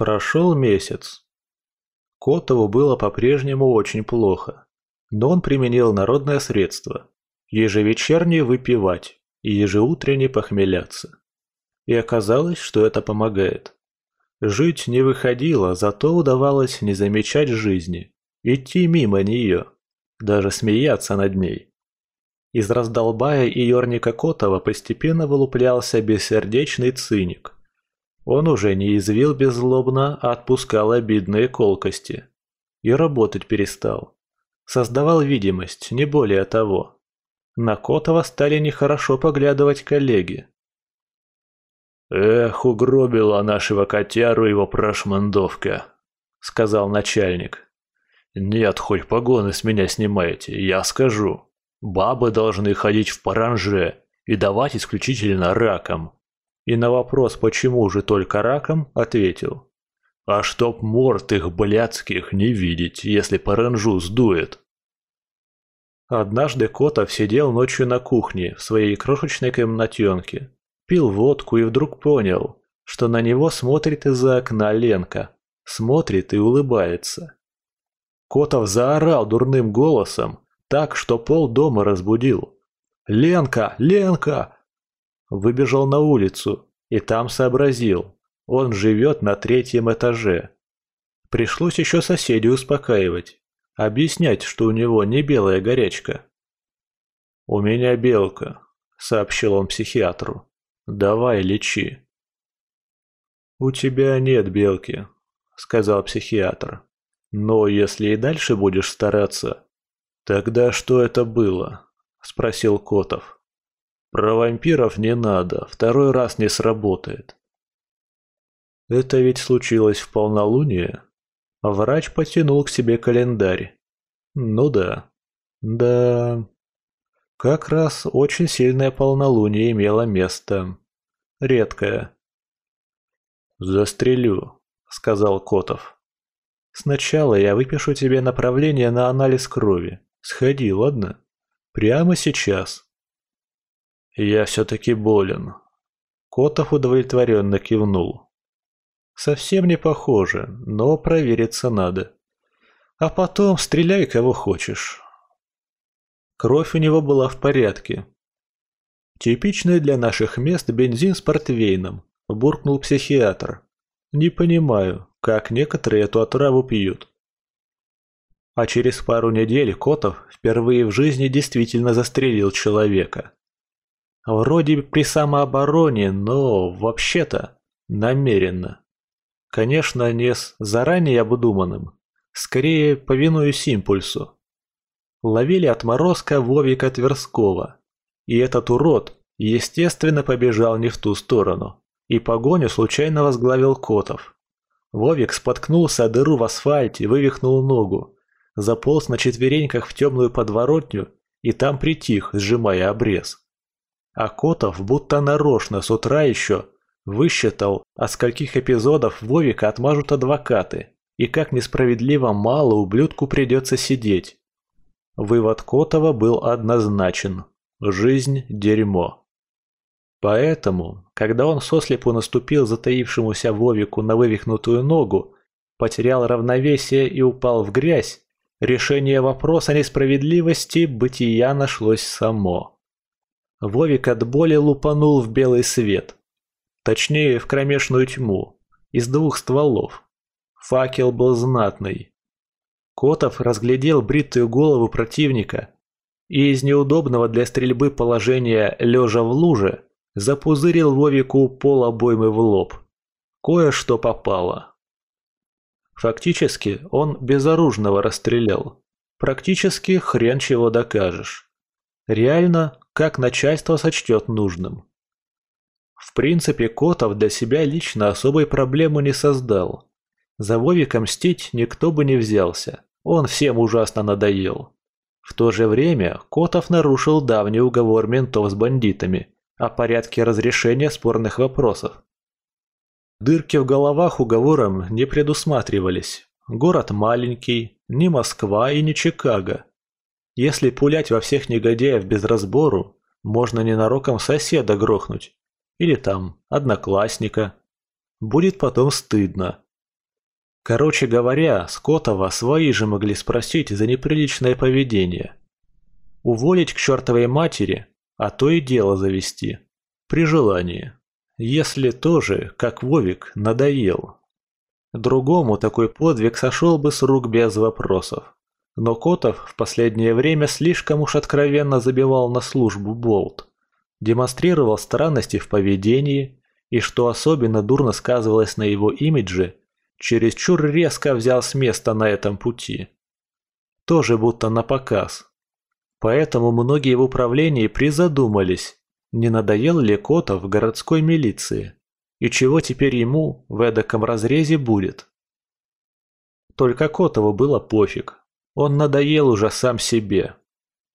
Прошел месяц. Котову было по-прежнему очень плохо, но он применил народное средство – ежевечерне выпивать и ежеутренне похмеляться. И оказалось, что это помогает. Жить не выходило, зато удавалось не замечать жизни, идти мимо нее, даже смеяться над ней. Из раздолбая и Йорника Котова постепенно вылуплялся бессердечный циник. Он уже не извил беззлобно, а отпускал обидные колкости. И работать перестал. Создавал видимость, не более того. На Котова стали нехорошо поглядывать коллеги. «Эх, угробила нашего котяру его прошмандовка», — сказал начальник. «Нет, хоть погоны с меня снимайте, я скажу. Бабы должны ходить в паранже и давать исключительно раком». И на вопрос, почему же только раком, ответил. «А чтоб морд их блядских не видеть, если паранжу сдует». Однажды Котов сидел ночью на кухне в своей крошечной комнатенке пил водку и вдруг понял, что на него смотрит из-за окна Ленка. Смотрит и улыбается. Котов заорал дурным голосом, так, что пол дома разбудил. «Ленка! Ленка!» Выбежал на улицу и там сообразил. Он живет на третьем этаже. Пришлось еще соседей успокаивать. Объяснять, что у него не белая горячка. «У меня белка», — сообщил он психиатру. Давай, лечи. У тебя нет белки, сказал психиатр. Но если и дальше будешь стараться, тогда что это было? спросил Котов. Про вампиров не надо, второй раз не сработает. Это ведь случилось в полнолуние. Врач потянул к себе календарь. Ну да. Да. Как раз очень сильное полнолуние имело место. Редкое. «Застрелю», — сказал Котов. «Сначала я выпишу тебе направление на анализ крови. Сходи, ладно? Прямо сейчас». «Я все-таки болен». Котов удовлетворенно кивнул. «Совсем не похоже, но провериться надо. А потом стреляй кого хочешь». Кровь у него была в порядке, «Типичный для наших мест бензин с портвейном», – буркнул психиатр. «Не понимаю, как некоторые эту отраву пьют». А через пару недель Котов впервые в жизни действительно застрелил человека. Вроде при самообороне, но вообще-то намеренно. Конечно, не с заранее обдуманным, скорее повинуясь импульсу. Ловили отморозка Вовика Тверского – и этот урод, естественно, побежал не в ту сторону. И погоню случайно возглавил Котов. Вовик споткнулся о дыру в асфальте, вывихнул ногу, заполз на четвереньках в темную подворотню и там притих, сжимая обрез. А Котов будто нарочно с утра еще высчитал, от скольких эпизодов Вовика отмажут адвокаты, и как несправедливо мало ублюдку придется сидеть. Вывод Котова был однозначен. Жизнь – дерьмо. Поэтому, когда он сослепу наступил затаившемуся Вовику на вывихнутую ногу, потерял равновесие и упал в грязь, решение вопроса несправедливости бытия нашлось само. Вовик от боли лупанул в белый свет. Точнее, в кромешную тьму. Из двух стволов. Факел был знатный. Котов разглядел бритую голову противника и из неудобного для стрельбы положения лежа в луже запузырил Вовику пол обоймы в лоб. Кое-что попало. Фактически он безоружного расстрелял. Практически хрен чего докажешь. Реально, как начальство сочтет нужным. В принципе, Котов для себя лично особой проблемы не создал. За Вовика мстить никто бы не взялся. Он всем ужасно надоел. В то же время Котов нарушил давний уговор ментов с бандитами о порядке разрешения спорных вопросов. Дырки в головах уговором не предусматривались. Город маленький, не Москва и не Чикаго. Если пулять во всех негодяев без разбору, можно ненароком соседа грохнуть. Или там одноклассника. Будет потом стыдно. Короче говоря, Скотова свои же могли спросить за неприличное поведение. Уволить к чертовой матери, а то и дело завести. При желании. Если тоже, как Вовик, надоел. Другому такой подвиг сошел бы с рук без вопросов. Но Котов в последнее время слишком уж откровенно забивал на службу болт. Демонстрировал странности в поведении и, что особенно дурно сказывалось на его имидже, чересчур резко взял с места на этом пути. Тоже будто на показ. Поэтому многие в управлении призадумались, не надоел ли Котов городской милиции, и чего теперь ему в эдаком разрезе будет. Только Котову было пофиг, он надоел уже сам себе.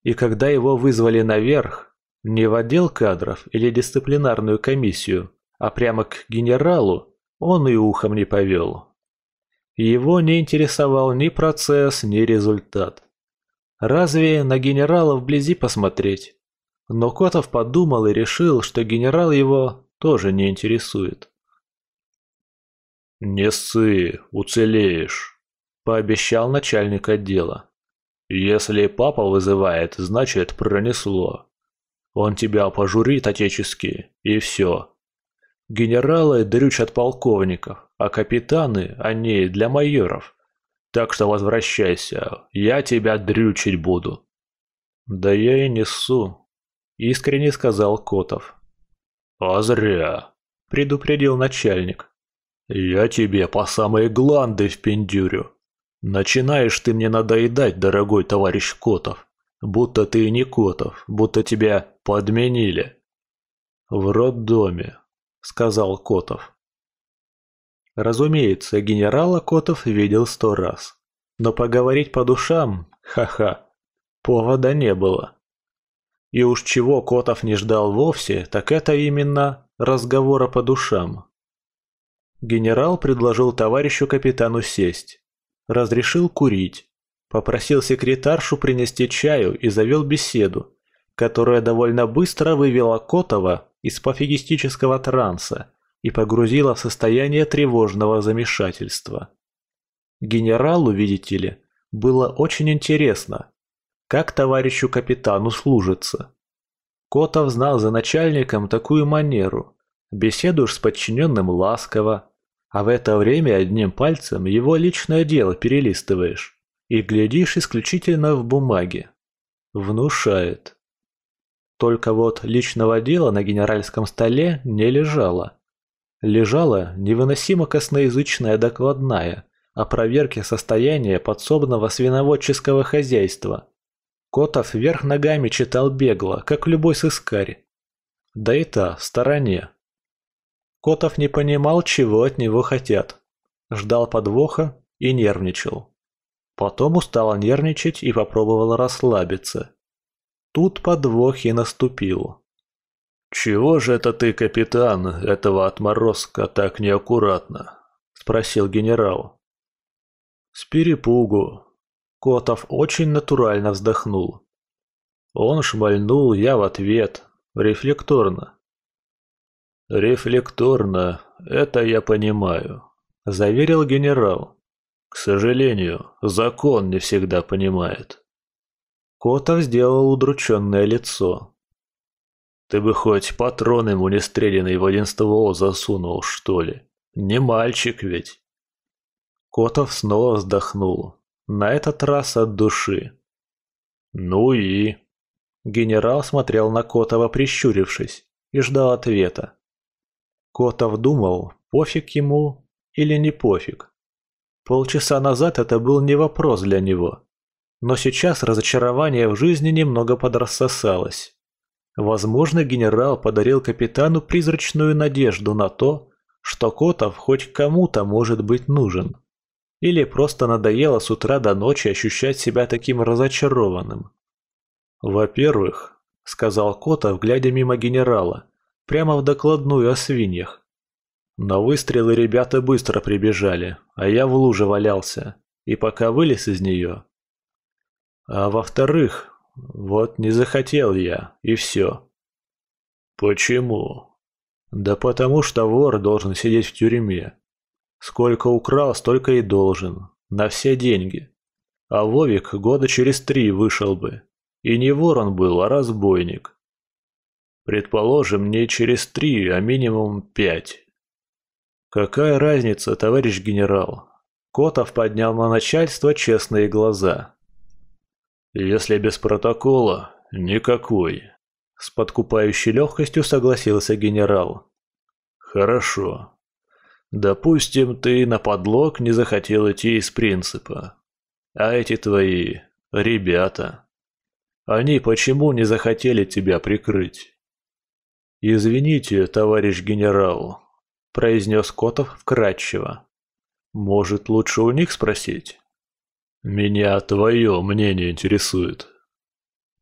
И когда его вызвали наверх, не в отдел кадров или дисциплинарную комиссию, а прямо к генералу, он и ухом не повел. Его не интересовал ни процесс, ни результат. Разве на генерала вблизи посмотреть? Но Котов подумал и решил, что генерал его тоже не интересует. «Не ссы, уцелеешь», – пообещал начальник отдела. «Если папа вызывает, значит пронесло. Он тебя пожурит отечески, и все. Генералы дрючат полковников, а капитаны, они для майоров. Так что возвращайся, я тебя дрючить буду». «Да я и несу», – искренне сказал Котов. «А зря», – предупредил начальник. «Я тебе по самые гланды впендюрю. Начинаешь ты мне надоедать, дорогой товарищ Котов. Будто ты не Котов, будто тебя подменили». «В роддоме», – сказал Котов. Разумеется, генерала Котов видел сто раз. Но поговорить по душам, ха-ха, повода не было. И уж чего Котов не ждал вовсе, так это именно разговора по душам. Генерал предложил товарищу капитану сесть. Разрешил курить. Попросил секретаршу принести чаю и завел беседу, которая довольно быстро вывела Котова из пофигистического транса и погрузила в состояние тревожного замешательства. Генералу, видите ли, было очень интересно, как товарищу капитану служится. Котов знал за начальником такую манеру. Беседуешь с подчиненным ласково, а в это время одним пальцем его личное дело перелистываешь и глядишь исключительно в бумаге. Внушает. Только вот личного дела на генеральском столе не лежало. Лежала невыносимо косноязычная докладная о проверке состояния подсобного свиноводческого хозяйства. Котов вверх ногами читал бегло, как любой сыскарь. Да и та, в стороне. Котов не понимал, чего от него хотят. Ждал подвоха и нервничал. Потом устал нервничать и попробовал расслабиться. Тут подвох и наступил. «Чего же это ты, капитан, этого отморозка так неаккуратно?» – спросил генерал. «С перепугу». Котов очень натурально вздохнул. Он шмальнул, я в ответ, рефлекторно. «Рефлекторно, это я понимаю», – заверил генерал. «К сожалению, закон не всегда понимает». Котов сделал удрученное лицо. Ты бы хоть патрон ему не в один ствол засунул, что ли? Не мальчик ведь. Котов снова вздохнул. На этот раз от души. Ну и... Генерал смотрел на Котова, прищурившись, и ждал ответа. Котов думал, пофиг ему или не пофиг. Полчаса назад это был не вопрос для него. Но сейчас разочарование в жизни немного подрассосалось. Возможно, генерал подарил капитану призрачную надежду на то, что Котов хоть кому-то может быть нужен. Или просто надоело с утра до ночи ощущать себя таким разочарованным. «Во-первых», — сказал Котов, глядя мимо генерала, прямо в докладную о свиньях. На выстрелы ребята быстро прибежали, а я в луже валялся, и пока вылез из нее. А во-вторых, вот не захотел я, и все. Почему? Да потому что вор должен сидеть в тюрьме. Сколько украл, столько и должен. На все деньги. А Вовик года через три вышел бы. И не вор он был, а разбойник. Предположим, не через три, а минимум пять. Какая разница, товарищ генерал? Котов поднял на начальство честные глаза. Если без протокола, никакой. С подкупающей легкостью согласился генерал. Хорошо. Допустим, ты на подлог не захотел идти из принципа. А эти твои ребята, они почему не захотели тебя прикрыть? «Извините, товарищ генерал», – произнес Котов вкратчиво. «Может, лучше у них спросить?» «Меня твое мнение интересует».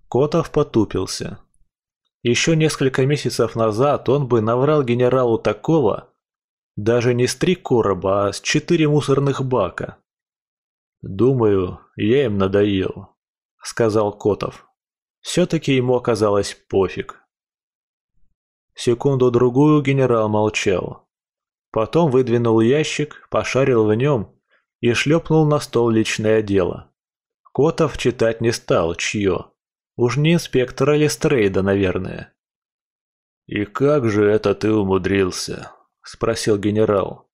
Котов потупился. Еще несколько месяцев назад он бы наврал генералу такого, даже не с три короба, а с четыре мусорных бака. «Думаю, я им надоел», — сказал Котов. Все-таки ему оказалось пофиг. Секунду-другую генерал молчал. Потом выдвинул ящик, пошарил в нем и шлепнул на стол личное дело. Котов читать не стал, чье. Уж не инспектора Лестрейда, наверное. «И как же это ты умудрился?» – спросил генерал.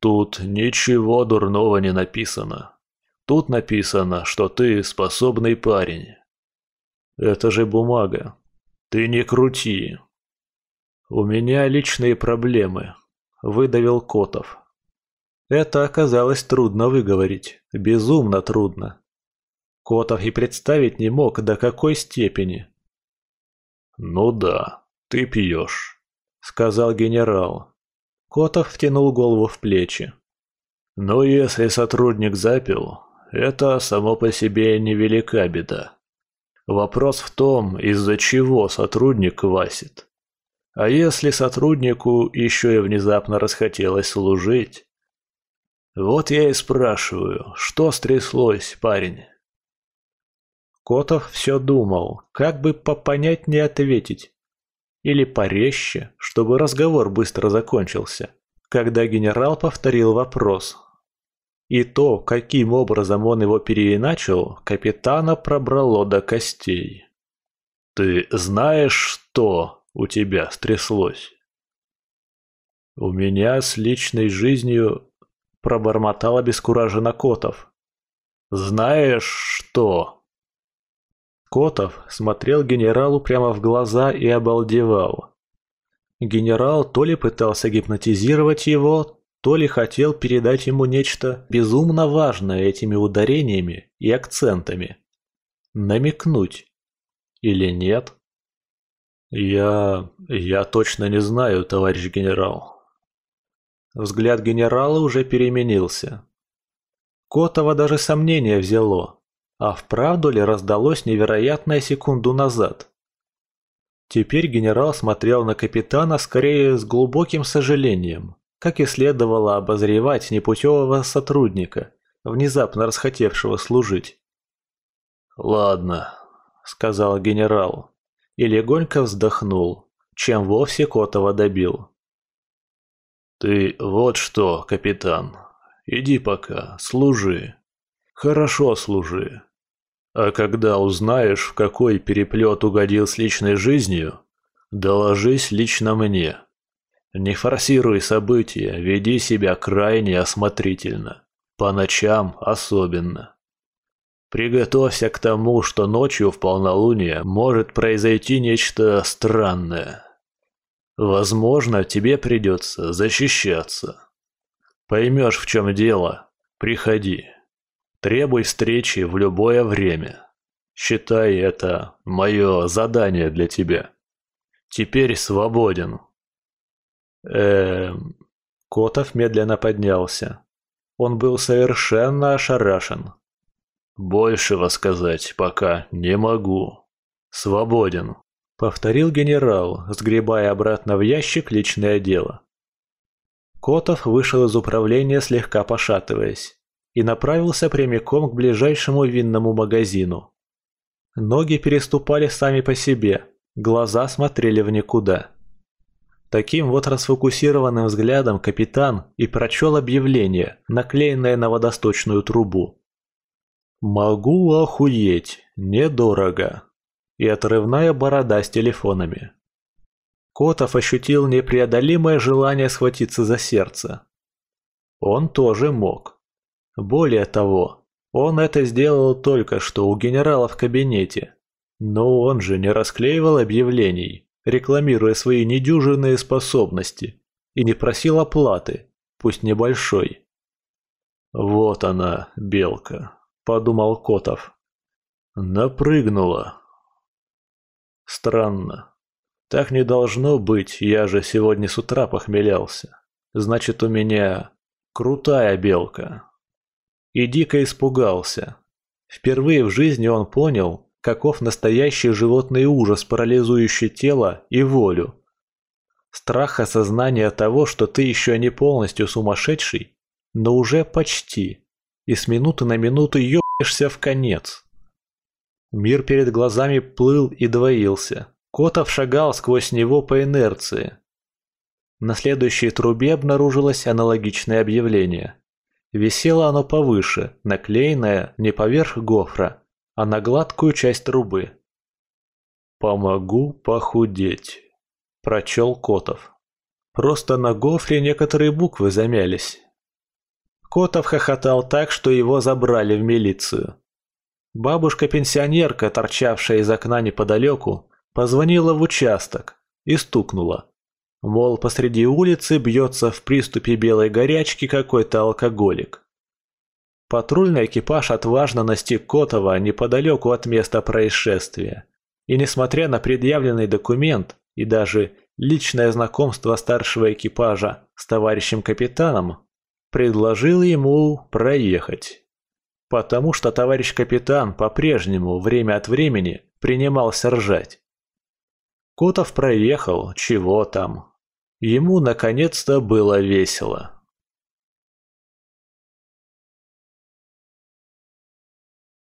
«Тут ничего дурного не написано. Тут написано, что ты способный парень». «Это же бумага. Ты не крути. «У меня личные проблемы», – выдавил Котов. Это оказалось трудно выговорить, безумно трудно. Котов и представить не мог, до какой степени. «Ну да, ты пьешь», – сказал генерал. Котов втянул голову в плечи. «Но если сотрудник запил, это само по себе невелика беда. Вопрос в том, из-за чего сотрудник квасит. А если сотруднику еще и внезапно расхотелось служить? Вот я и спрашиваю, что стряслось, парень? Котов все думал, как бы попонятнее ответить. Или порезче, чтобы разговор быстро закончился, когда генерал повторил вопрос. И то, каким образом он его переиначил, капитана пробрало до костей. «Ты знаешь, что?» У тебя стряслось?» «У меня с личной жизнью...» — пробормотал обескураженно Котов. «Знаешь что?» Котов смотрел генералу прямо в глаза и обалдевал. Генерал то ли пытался гипнотизировать его, то ли хотел передать ему нечто безумно важное этими ударениями и акцентами. Намекнуть. Или нет? «Я... я точно не знаю, товарищ генерал». Взгляд генерала уже переменился. Котова даже сомнение взяло, а вправду ли раздалось невероятное секунду назад. Теперь генерал смотрел на капитана скорее с глубоким сожалением, как и следовало обозревать непутевого сотрудника, внезапно расхотевшего служить. «Ладно», — сказал генерал и легонько вздохнул, чем вовсе Котова добил. «Ты вот что, капитан, иди пока, служи. Хорошо служи. А когда узнаешь, в какой переплет угодил с личной жизнью, доложись лично мне. Не форсируй события, веди себя крайне осмотрительно, по ночам особенно. Приготовься к тому, что ночью в полнолуние может произойти нечто странное. Возможно, тебе придется защищаться. Поймешь, в чем дело, приходи. Требуй встречи в любое время. Считай это мое задание для тебя. Теперь свободен. Эм... Котов медленно поднялся. Он был совершенно ошарашен. «Большего сказать пока не могу. Свободен», — повторил генерал, сгребая обратно в ящик личное дело. Котов вышел из управления, слегка пошатываясь, и направился прямиком к ближайшему винному магазину. Ноги переступали сами по себе, глаза смотрели в никуда. Таким вот расфокусированным взглядом капитан и прочел объявление, наклеенное на водосточную трубу. «Могу охуеть, недорого». И отрывная борода с телефонами. Котов ощутил непреодолимое желание схватиться за сердце. Он тоже мог. Более того, он это сделал только что у генерала в кабинете. Но он же не расклеивал объявлений, рекламируя свои недюжинные способности, и не просил оплаты, пусть небольшой. «Вот она, белка», — подумал Котов. «Напрыгнула». Странно. Так не должно быть, я же сегодня с утра похмелялся. Значит, у меня крутая белка. И дико испугался. Впервые в жизни он понял, каков настоящий животный ужас, парализующий тело и волю. Страх осознания того, что ты еще не полностью сумасшедший, но уже почти, и с минуты на минуту ебаешься в конец. Мир перед глазами плыл и двоился. Котов шагал сквозь него по инерции. На следующей трубе обнаружилось аналогичное объявление. Висело оно повыше, наклеенное не поверх гофра, а на гладкую часть трубы. «Помогу похудеть», – прочел Котов. Просто на гофре некоторые буквы замялись. Котов хохотал так, что его забрали в милицию. Бабушка-пенсионерка, торчавшая из окна неподалеку, Позвонила в участок и стукнула. Мол, посреди улицы бьется в приступе белой горячки какой-то алкоголик. Патрульный экипаж отважно настиг Котова неподалеку от места происшествия. И несмотря на предъявленный документ и даже личное знакомство старшего экипажа с товарищем капитаном, предложил ему проехать. Потому что товарищ капитан по-прежнему время от времени принимался ржать. Котов проехал, чего там. Ему наконец-то было весело.